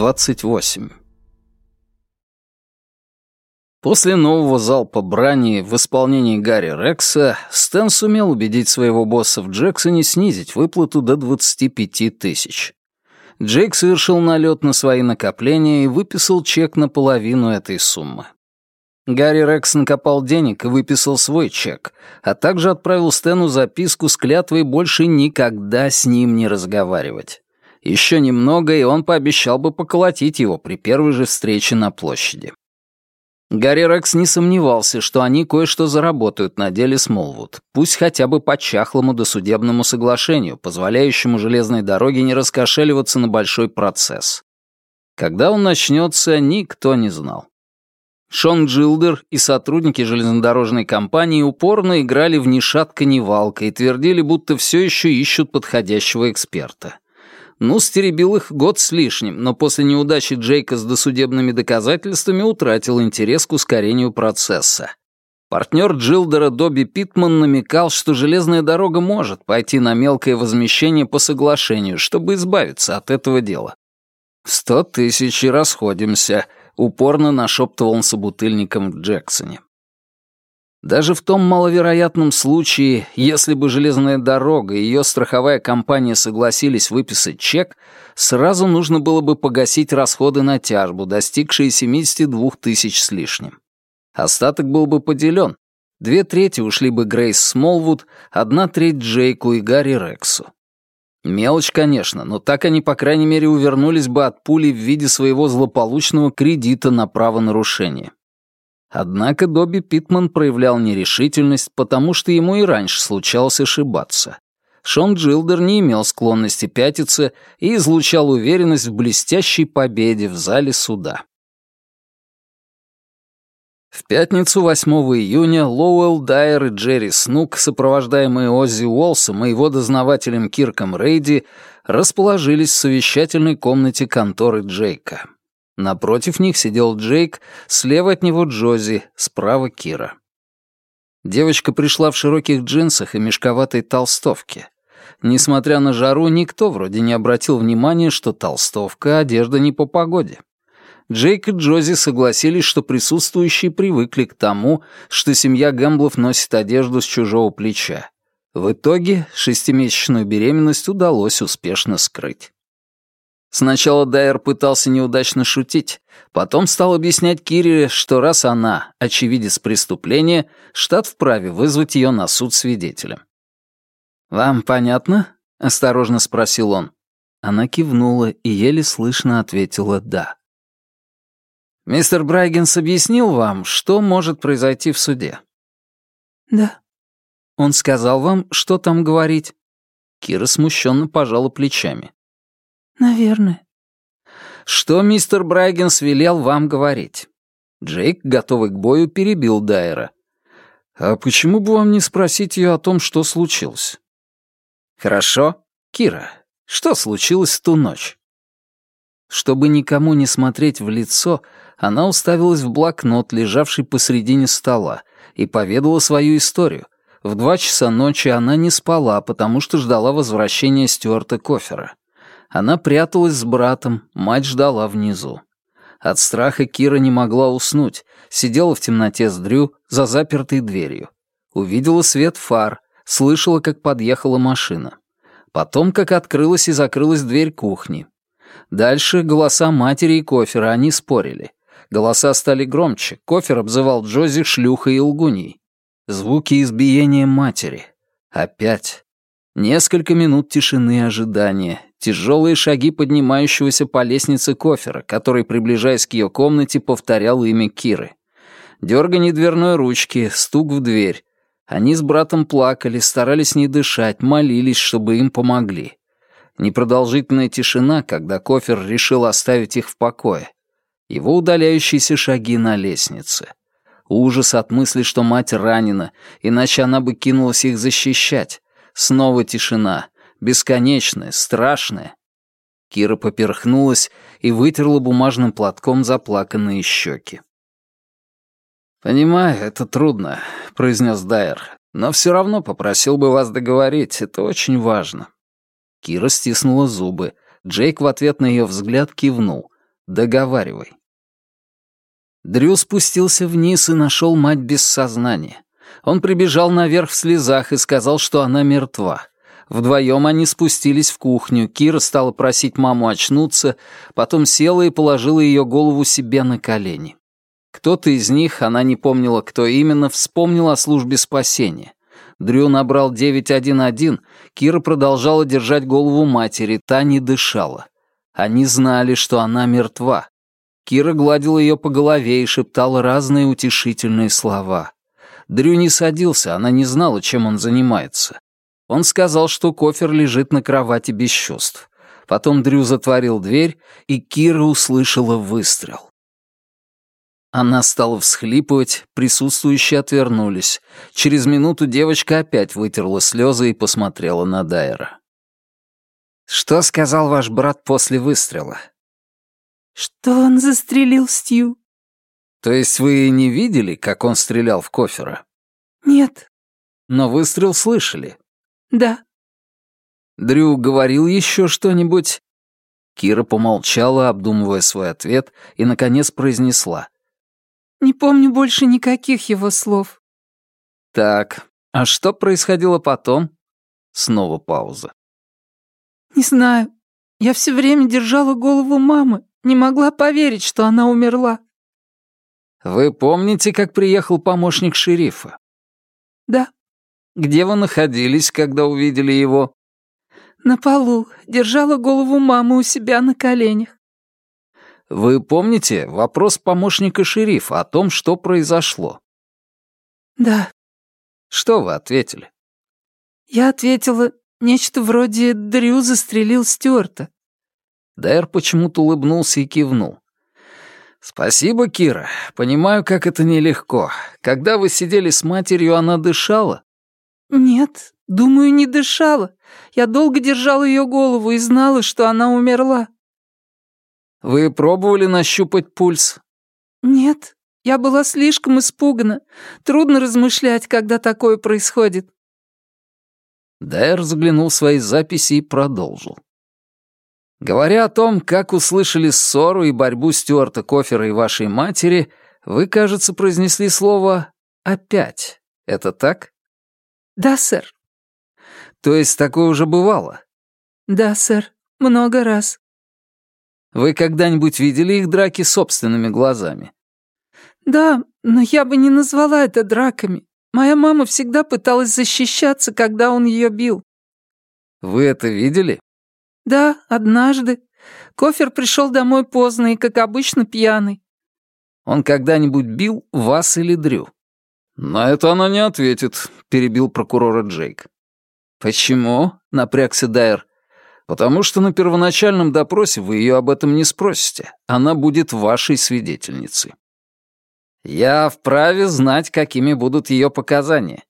28. После нового залпа брани в исполнении Гарри Рекса Стэн сумел убедить своего босса в Джексоне снизить выплату до 25 тысяч. Джейк совершил налет на свои накопления и выписал чек на половину этой суммы. Гарри Рекс накопал денег и выписал свой чек, а также отправил Стэну записку с клятвой больше никогда с ним не разговаривать. Еще немного, и он пообещал бы поколотить его при первой же встрече на площади. Гарри Рекс не сомневался, что они кое-что заработают на деле Смолвуд, пусть хотя бы по чахлому досудебному соглашению, позволяющему железной дороге не раскошеливаться на большой процесс. Когда он начнется, никто не знал. Шон Джилдер и сотрудники железнодорожной компании упорно играли в ни шатка, ни валка и твердили, будто все еще ищут подходящего эксперта. Ну, стеребил их год с лишним, но после неудачи Джейка с досудебными доказательствами утратил интерес к ускорению процесса. Партнер Джилдера Добби Питман намекал, что железная дорога может пойти на мелкое возмещение по соглашению, чтобы избавиться от этого дела. «Сто тысяч и расходимся», — упорно нашептывал он собутыльником в Джексоне. Даже в том маловероятном случае, если бы железная дорога и ее страховая компания согласились выписать чек, сразу нужно было бы погасить расходы на тяжбу, достигшие 72 тысяч с лишним. Остаток был бы поделен. Две трети ушли бы Грейс Смолвуд, одна треть Джейку и Гарри Рексу. Мелочь, конечно, но так они, по крайней мере, увернулись бы от пули в виде своего злополучного кредита на правонарушение. Однако Добби Питман проявлял нерешительность, потому что ему и раньше случалось ошибаться. Шон Джилдер не имел склонности пятиться и излучал уверенность в блестящей победе в зале суда. В пятницу 8 июня Лоуэлл Дайер и Джерри Снук, сопровождаемые Оззи Уолсом и его дознавателем Кирком Рейди, расположились в совещательной комнате конторы Джейка. Напротив них сидел Джейк, слева от него Джози, справа Кира. Девочка пришла в широких джинсах и мешковатой толстовке. Несмотря на жару, никто вроде не обратил внимания, что толстовка — одежда не по погоде. Джейк и Джози согласились, что присутствующие привыкли к тому, что семья Гэмблов носит одежду с чужого плеча. В итоге шестимесячную беременность удалось успешно скрыть. Сначала Дайер пытался неудачно шутить, потом стал объяснять Кире, что раз она очевидец преступления, штат вправе вызвать ее на суд свидетелем. «Вам понятно?» — осторожно спросил он. Она кивнула и еле слышно ответила «да». «Мистер Брайгенс объяснил вам, что может произойти в суде?» «Да». «Он сказал вам, что там говорить?» Кира смущенно пожала плечами. «Наверное». «Что мистер Брайгенс велел вам говорить?» Джейк, готовый к бою, перебил Дайера. «А почему бы вам не спросить ее о том, что случилось?» «Хорошо. Кира, что случилось в ту ночь?» Чтобы никому не смотреть в лицо, она уставилась в блокнот, лежавший посредине стола, и поведала свою историю. В два часа ночи она не спала, потому что ждала возвращения Стюарта Кофера. Она пряталась с братом, мать ждала внизу. От страха Кира не могла уснуть, сидела в темноте с Дрю за запертой дверью. Увидела свет фар, слышала, как подъехала машина. Потом, как открылась и закрылась дверь кухни. Дальше голоса матери и Кофера, они спорили. Голоса стали громче, Кофер обзывал Джози шлюхой и лгуней. Звуки избиения матери. Опять. Несколько минут тишины и ожидания, тяжелые шаги поднимающегося по лестнице кофера, который, приближаясь к ее комнате, повторял имя Киры. Дергание дверной ручки, стук в дверь. Они с братом плакали, старались не дышать, молились, чтобы им помогли. Непродолжительная тишина, когда кофер решил оставить их в покое. Его удаляющиеся шаги на лестнице. Ужас от мысли, что мать ранена, иначе она бы кинулась их защищать. Снова тишина — бесконечное, страшное. Кира поперхнулась и вытерла бумажным платком заплаканные щеки. «Понимаю, это трудно», — произнес Дайер, «но все равно попросил бы вас договорить, это очень важно». Кира стиснула зубы. Джейк в ответ на ее взгляд кивнул. Договаривай. Дрю спустился вниз и нашел мать без сознания. Он прибежал наверх в слезах и сказал, что она мертва. Вдвоем они спустились в кухню. Кира стала просить маму очнуться, потом села и положила ее голову себе на колени. Кто-то из них, она не помнила, кто именно, вспомнил о службе спасения. Дрю набрал 911, Кира продолжала держать голову матери, та не дышала. Они знали, что она мертва. Кира гладила ее по голове и шептала разные утешительные слова. Дрю не садился, она не знала, чем он занимается. Он сказал, что кофер лежит на кровати без чувств. Потом Дрю затворил дверь, и Кира услышала выстрел. Она стала всхлипывать, присутствующие отвернулись. Через минуту девочка опять вытерла слезы и посмотрела на Дайера. «Что сказал ваш брат после выстрела?» «Что он застрелил Стью». «То есть вы не видели, как он стрелял в кофера?» «Нет». «Но выстрел слышали?» «Да». Дрю говорил еще что-нибудь?» Кира помолчала, обдумывая свой ответ, и, наконец, произнесла. Не помню больше никаких его слов. Так, а что происходило потом? Снова пауза. Не знаю. Я все время держала голову мамы, не могла поверить, что она умерла. Вы помните, как приехал помощник шерифа? Да. Где вы находились, когда увидели его? На полу, держала голову мамы у себя на коленях. Вы помните вопрос помощника шерифа о том, что произошло? Да. Что вы ответили? Я ответила нечто вроде «Дрю застрелил Стюарта». Дайер почему-то улыбнулся и кивнул. «Спасибо, Кира. Понимаю, как это нелегко. Когда вы сидели с матерью, она дышала?» «Нет, думаю, не дышала. Я долго держала ее голову и знала, что она умерла». Вы пробовали нащупать пульс? Нет, я была слишком испугана. Трудно размышлять, когда такое происходит. Дайер заглянул в свои записи и продолжил. Говоря о том, как услышали ссору и борьбу Стюарта Кофера и вашей матери, вы, кажется, произнесли слово «опять». Это так? Да, сэр. То есть такое уже бывало? Да, сэр, много раз. Вы когда-нибудь видели их драки собственными глазами? Да, но я бы не назвала это драками. Моя мама всегда пыталась защищаться, когда он ее бил. Вы это видели? Да, однажды. Кофер пришел домой поздно и, как обычно, пьяный. Он когда-нибудь бил вас или Дрю? На это она не ответит, перебил прокурора Джейк. Почему? напрягся Дайер. Потому что на первоначальном допросе вы ее об этом не спросите. Она будет вашей свидетельницей. Я вправе знать, какими будут ее показания.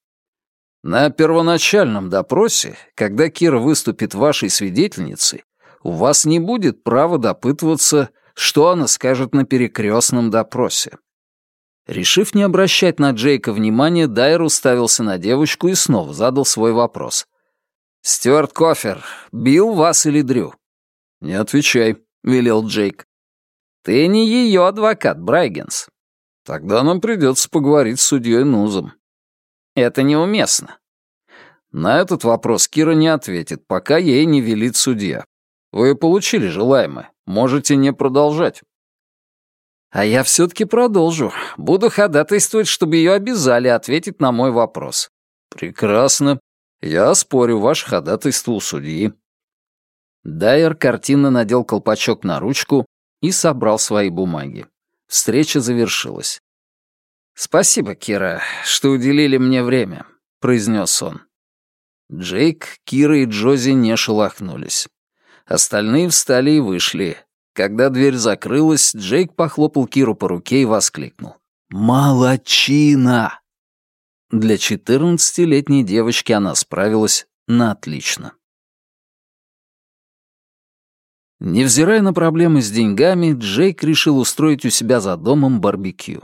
На первоначальном допросе, когда Кира выступит вашей свидетельницей, у вас не будет права допытываться, что она скажет на перекрестном допросе. Решив не обращать на Джейка внимания, Дайер уставился на девочку и снова задал свой вопрос. «Стюарт Кофер, бил вас или Дрю?» «Не отвечай», — велел Джейк. «Ты не ее адвокат, Брайгенс». «Тогда нам придется поговорить с судьей Нузом». «Это неуместно». На этот вопрос Кира не ответит, пока ей не велит судья. Вы получили желаемое, можете не продолжать. А я все-таки продолжу. Буду ходатайствовать, чтобы ее обязали ответить на мой вопрос. Прекрасно. «Я спорю, ваше ходатайство у судьи». Дайер картинно надел колпачок на ручку и собрал свои бумаги. Встреча завершилась. «Спасибо, Кира, что уделили мне время», — произнес он. Джейк, Кира и Джози не шелохнулись. Остальные встали и вышли. Когда дверь закрылась, Джейк похлопал Киру по руке и воскликнул. «Молодчина!» Для 14-летней девочки она справилась на отлично. Невзирая на проблемы с деньгами, Джейк решил устроить у себя за домом барбекю.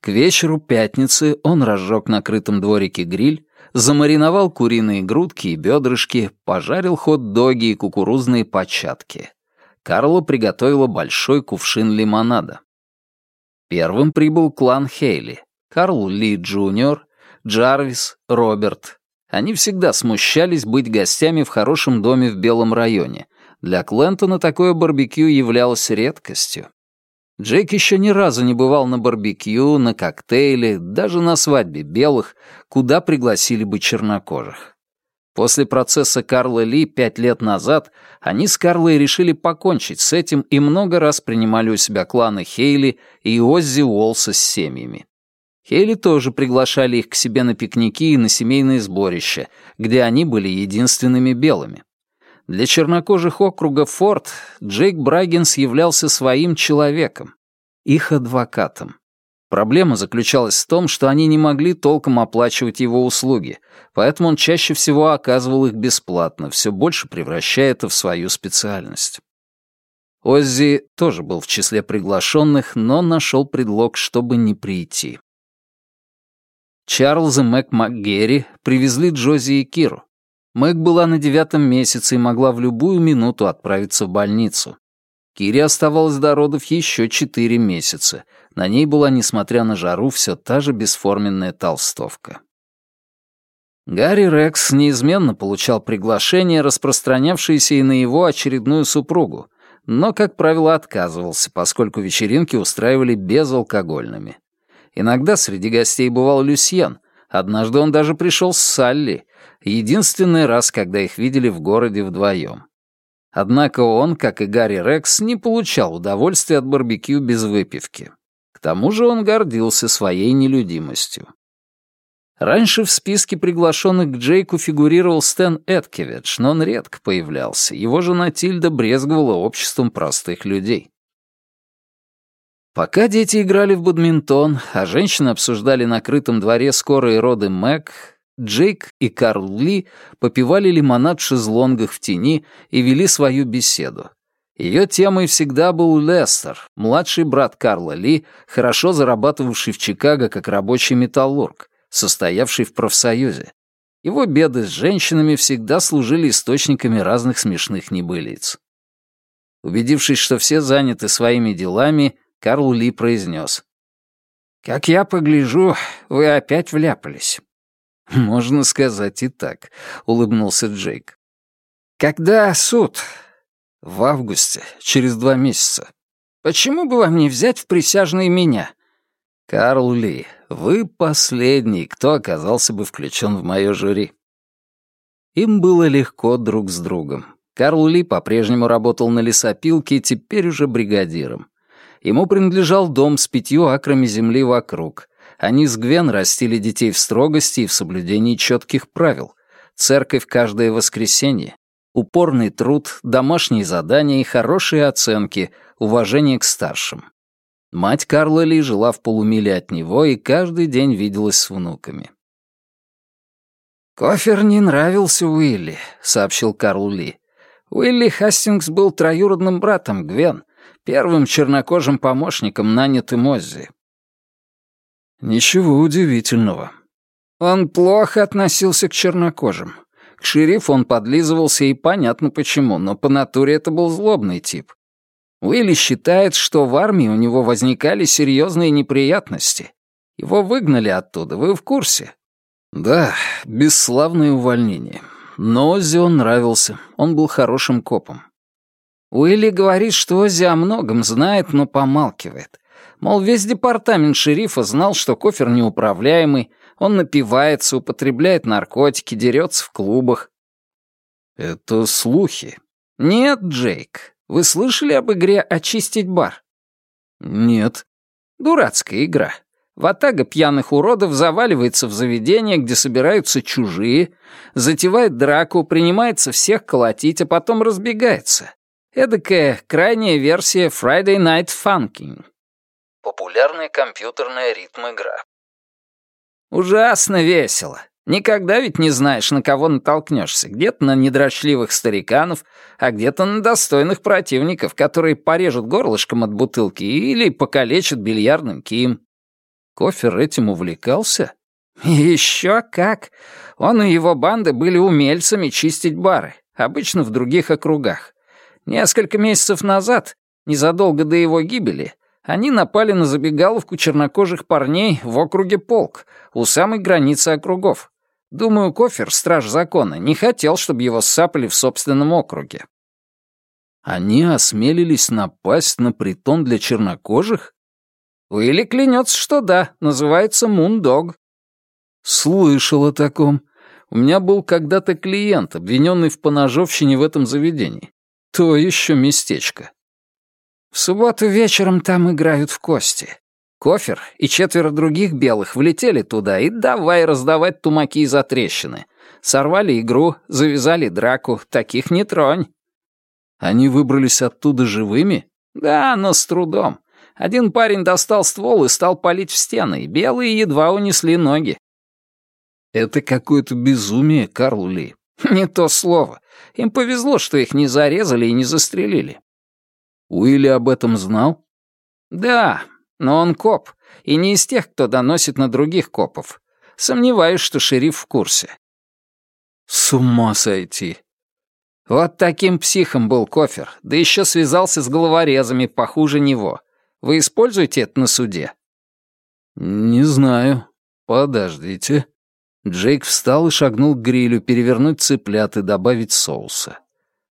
К вечеру пятницы он разжег на крытом дворике гриль, замариновал куриные грудки и бедрышки, пожарил хот-доги и кукурузные початки. Карла приготовила большой кувшин лимонада. Первым прибыл клан Хейли. Карл Ли Джуниор, Джарвис, Роберт. Они всегда смущались быть гостями в хорошем доме в Белом районе. Для Клентона такое барбекю являлось редкостью. Джейк еще ни разу не бывал на барбекю, на коктейле, даже на свадьбе белых, куда пригласили бы чернокожих. После процесса Карла Ли пять лет назад они с Карлой решили покончить с этим и много раз принимали у себя кланы Хейли и Оззи Уолса с семьями. Хейли тоже приглашали их к себе на пикники и на семейные сборища, где они были единственными белыми. Для чернокожих округа Форт Джейк Браггинс являлся своим человеком, их адвокатом. Проблема заключалась в том, что они не могли толком оплачивать его услуги, поэтому он чаще всего оказывал их бесплатно, все больше превращая это в свою специальность. Оззи тоже был в числе приглашенных, но нашел предлог, чтобы не прийти. Чарльз и Мэг МакГерри привезли Джози и Киру. Мэг была на девятом месяце и могла в любую минуту отправиться в больницу. Кире оставалось до родов еще четыре месяца — на ней была, несмотря на жару, все та же бесформенная толстовка. Гарри Рекс неизменно получал приглашения, распространявшиеся и на его очередную супругу, но, как правило, отказывался, поскольку вечеринки устраивали безалкогольными. Иногда среди гостей бывал Люсьен, однажды он даже пришел с Салли, единственный раз, когда их видели в городе вдвоем. Однако он, как и Гарри Рекс, не получал удовольствия от барбекю без выпивки. К тому же он гордился своей нелюдимостью. Раньше в списке приглашенных к Джейку фигурировал Стэн Эткевич, но он редко появлялся. Его жена Тильда брезговала обществом простых людей. Пока дети играли в бадминтон, а женщины обсуждали на крытом дворе скорые роды Мэг, Джейк и Карл Ли попивали лимонад в шезлонгах в тени и вели свою беседу. Ее темой всегда был Лестер, младший брат Карла Ли, хорошо зарабатывавший в Чикаго как рабочий металлург, состоявший в профсоюзе. Его беды с женщинами всегда служили источниками разных смешных небылиц. Убедившись, что все заняты своими делами, Карл Ли произнес. «Как я погляжу, вы опять вляпались». «Можно сказать и так», — улыбнулся Джейк. «Когда суд?» В августе, через два месяца. Почему бы вам не взять в присяжные меня? Карл Ли, вы последний, кто оказался бы включен в мое жюри. Им было легко друг с другом. Карл Ли по-прежнему работал на лесопилке, теперь уже бригадиром. Ему принадлежал дом с пятью акрами земли вокруг. Они с Гвен растили детей в строгости и в соблюдении четких правил. Церковь каждое воскресенье, Упорный труд, домашние задания и хорошие оценки, уважение к старшим. Мать Карла Ли жила в полумиле от него и каждый день виделась с внуками. «Кофер не нравился Уилли», — сообщил Карл Ли. «Уилли Хастингс был троюродным братом Гвен, первым чернокожим помощником, нанятым Оззи». «Ничего удивительного». «Он плохо относился к чернокожим. К шерифу он подлизывался, и понятно почему, но по натуре это был злобный тип. Уилли считает, что в армии у него возникали серьезные неприятности. Его выгнали оттуда, вы в курсе? Да, бесславное увольнение. Но Оззи он нравился, он был хорошим копом. Уилли говорит, что Оззи о многом знает, но помалкивает. Мол, весь департамент шерифа знал, что кофер неуправляемый, он напивается, употребляет наркотики, дерется в клубах. Это слухи. Нет, Джейк. Вы слышали об игре «Очистить бар»? Нет. Дурацкая игра. Ватага пьяных уродов заваливается в заведение, где собираются чужие, затевает драку, принимается всех колотить, а потом разбегается. Эдакая крайняя версия Friday Night Funkin'. Популярная компьютерная ритм-игра. Ужасно весело. Никогда ведь не знаешь, на кого натолкнешься. Где-то на недрочливых стариканов, а где-то на достойных противников, которые порежут горлышком от бутылки или покалечат бильярдным кием. Кофер этим увлекался? Еще как! Он и его банды были умельцами чистить бары, обычно в других округах. Несколько месяцев назад, незадолго до его гибели, они напали на забегаловку чернокожих парней в округе Полк, у самой границы округов. Думаю, Кофер, страж закона, не хотел, чтобы его сапали в собственном округе. Они осмелились напасть на притон для чернокожих? Уилли клянется, что да, называется Мундог. Слышал о таком. У меня был когда-то клиент, обвиненный в поножовщине в этом заведении. То еще местечко. В субботу вечером там играют в кости. Кофер и четверо других белых влетели туда и давай раздавать тумаки за трещины. Сорвали игру, завязали драку, таких не тронь. Они выбрались оттуда живыми? Да, но с трудом. Один парень достал ствол и стал палить в стены, и белые едва унесли ноги. Это какое-то безумие, Карл Ли. Не то слово. Им повезло, что их не зарезали и не застрелили. Уилли об этом знал? Да, но он коп, и не из тех, кто доносит на других копов. Сомневаюсь, что шериф в курсе. С ума сойти. Вот таким психом был Кофер, да еще связался с головорезами похуже него. Вы используете это на суде? Не знаю. Подождите. Джейк встал и шагнул к грилю перевернуть цыплят и добавить соуса.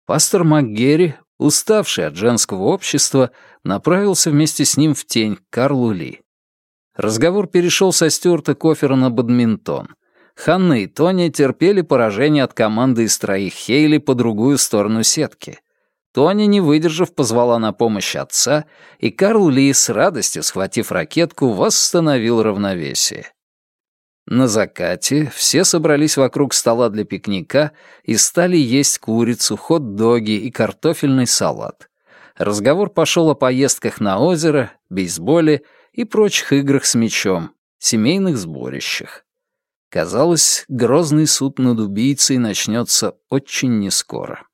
Пастор МакГерри уставший от женского общества, направился вместе с ним в тень к Карлу Ли. Разговор перешел со Стюарта Кофера на бадминтон. Ханна и Тоня терпели поражение от команды из троих Хейли по другую сторону сетки. Тоня, не выдержав, позвала на помощь отца, и Карл Ли, с радостью схватив ракетку, восстановил равновесие. На закате все собрались вокруг стола для пикника и стали есть курицу, хот-доги и картофельный салат. Разговор пошел о поездках на озеро, бейсболе и прочих играх с мячом, семейных сборищах. Казалось, грозный суд над убийцей начнется очень нескоро.